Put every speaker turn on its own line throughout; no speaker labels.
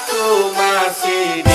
aku masih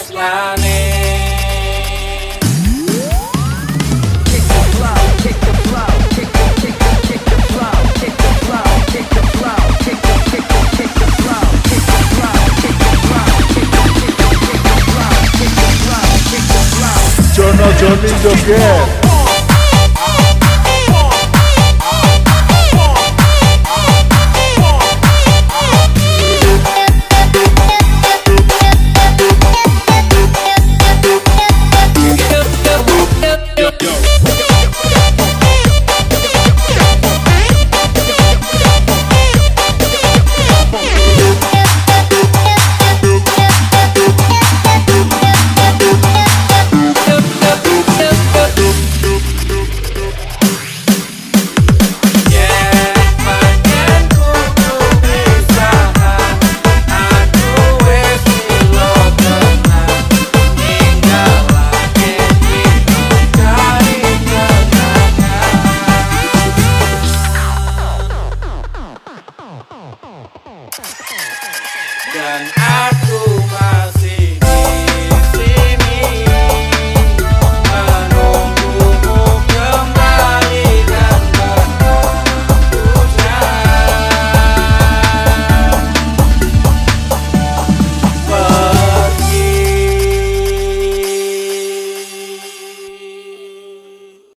es la name.
The
Marco